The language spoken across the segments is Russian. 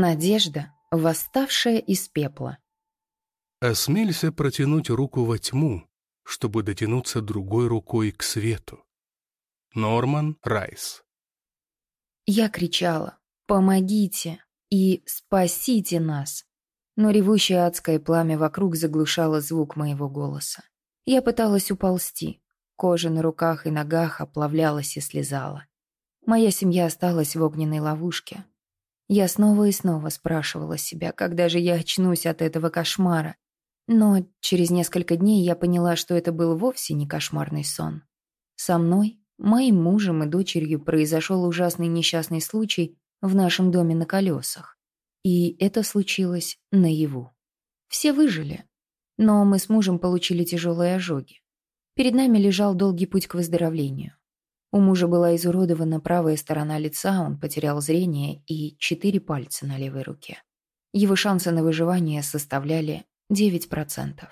Надежда, восставшая из пепла. Осмелься протянуть руку во тьму, чтобы дотянуться другой рукой к свету. Норман Райс. Я кричала «Помогите!» и «Спасите нас!» Но ревущее адское пламя вокруг заглушало звук моего голоса. Я пыталась уползти. Кожа на руках и ногах оплавлялась и слезала. Моя семья осталась в огненной ловушке. Я снова и снова спрашивала себя, когда же я очнусь от этого кошмара. Но через несколько дней я поняла, что это был вовсе не кошмарный сон. Со мной, моим мужем и дочерью произошел ужасный несчастный случай в нашем доме на колесах. И это случилось наяву. Все выжили, но мы с мужем получили тяжелые ожоги. Перед нами лежал долгий путь к выздоровлению. У мужа была изуродована правая сторона лица, он потерял зрение и четыре пальца на левой руке. Его шансы на выживание составляли 9%.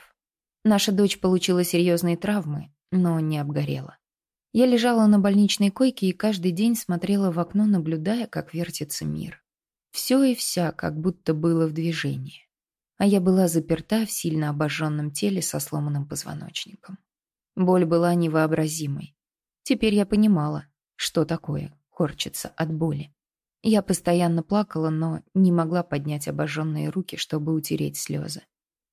Наша дочь получила серьезные травмы, но не обгорела. Я лежала на больничной койке и каждый день смотрела в окно, наблюдая, как вертится мир. Все и вся как будто было в движении. А я была заперта в сильно обожженном теле со сломанным позвоночником. Боль была невообразимой. Теперь я понимала, что такое корчиться от боли. Я постоянно плакала, но не могла поднять обожженные руки, чтобы утереть слезы.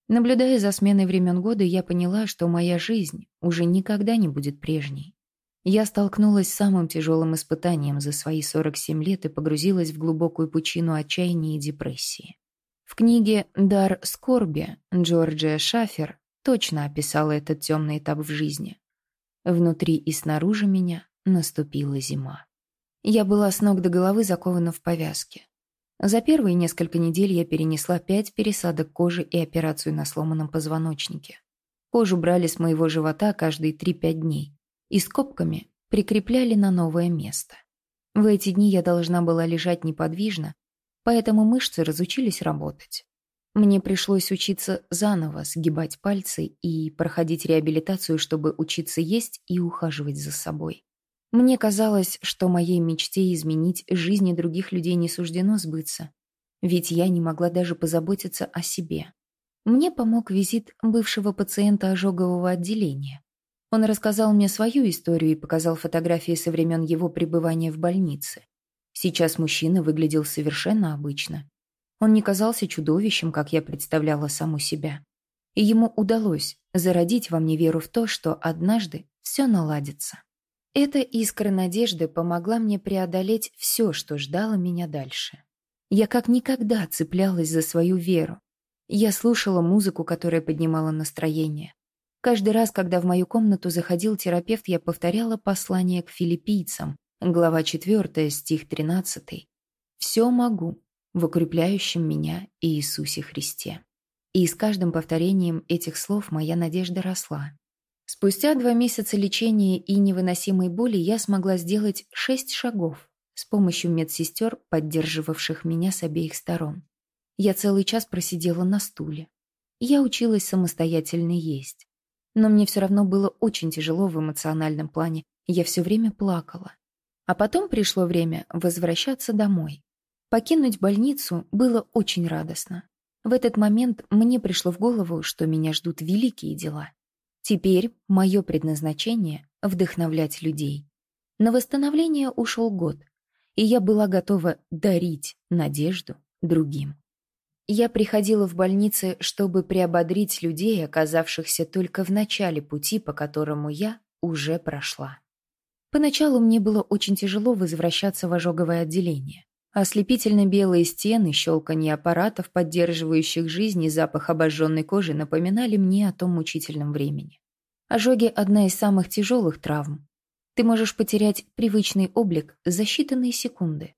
Наблюдая за сменой времен года, я поняла, что моя жизнь уже никогда не будет прежней. Я столкнулась с самым тяжелым испытанием за свои 47 лет и погрузилась в глубокую пучину отчаяния и депрессии. В книге «Дар скорби» Джорджия Шафер точно описала этот темный этап в жизни. Внутри и снаружи меня наступила зима. Я была с ног до головы закована в повязке. За первые несколько недель я перенесла пять пересадок кожи и операцию на сломанном позвоночнике. Кожу брали с моего живота каждые 3-5 дней и скобками прикрепляли на новое место. В эти дни я должна была лежать неподвижно, поэтому мышцы разучились работать. Мне пришлось учиться заново сгибать пальцы и проходить реабилитацию, чтобы учиться есть и ухаживать за собой. Мне казалось, что моей мечте изменить жизни других людей не суждено сбыться, ведь я не могла даже позаботиться о себе. Мне помог визит бывшего пациента ожогового отделения. Он рассказал мне свою историю и показал фотографии со времен его пребывания в больнице. Сейчас мужчина выглядел совершенно обычно. Он не казался чудовищем, как я представляла саму себя. И ему удалось зародить во мне веру в то, что однажды все наладится. Эта искра надежды помогла мне преодолеть все, что ждало меня дальше. Я как никогда цеплялась за свою веру. Я слушала музыку, которая поднимала настроение. Каждый раз, когда в мою комнату заходил терапевт, я повторяла послание к филиппийцам, глава 4, стих 13. «Все могу в укрепляющем меня Иисусе Христе. И с каждым повторением этих слов моя надежда росла. Спустя два месяца лечения и невыносимой боли я смогла сделать шесть шагов с помощью медсестер, поддерживавших меня с обеих сторон. Я целый час просидела на стуле. Я училась самостоятельно есть. Но мне все равно было очень тяжело в эмоциональном плане, я все время плакала. А потом пришло время возвращаться домой. Покинуть больницу было очень радостно. В этот момент мне пришло в голову, что меня ждут великие дела. Теперь мое предназначение — вдохновлять людей. На восстановление ушел год, и я была готова дарить надежду другим. Я приходила в больницы, чтобы приободрить людей, оказавшихся только в начале пути, по которому я уже прошла. Поначалу мне было очень тяжело возвращаться в ожоговое отделение. Ослепительно белые стены, щелканье аппаратов, поддерживающих жизнь и запах обожженной кожи напоминали мне о том мучительном времени. Ожоги – одна из самых тяжелых травм. Ты можешь потерять привычный облик за считанные секунды.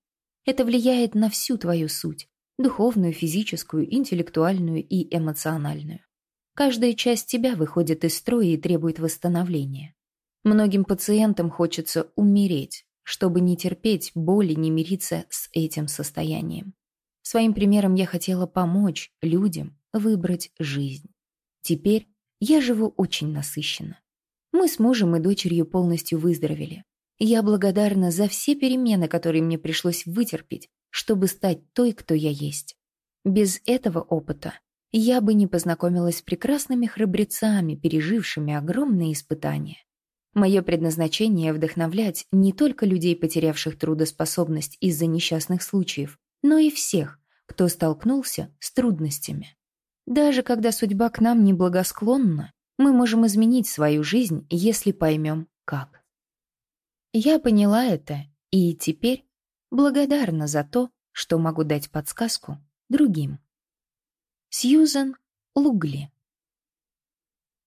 Это влияет на всю твою суть – духовную, физическую, интеллектуальную и эмоциональную. Каждая часть тебя выходит из строя и требует восстановления. Многим пациентам хочется умереть, чтобы не терпеть боли, не мириться с этим состоянием. Своим примером я хотела помочь людям выбрать жизнь. Теперь я живу очень насыщенно. Мы с мужем и дочерью полностью выздоровели. Я благодарна за все перемены, которые мне пришлось вытерпеть, чтобы стать той, кто я есть. Без этого опыта я бы не познакомилась с прекрасными храбрецами, пережившими огромные испытания. Мое предназначение — вдохновлять не только людей, потерявших трудоспособность из-за несчастных случаев, но и всех, кто столкнулся с трудностями. Даже когда судьба к нам неблагосклонна, мы можем изменить свою жизнь, если поймем, как. Я поняла это и теперь благодарна за то, что могу дать подсказку другим. Сьюзен Лугли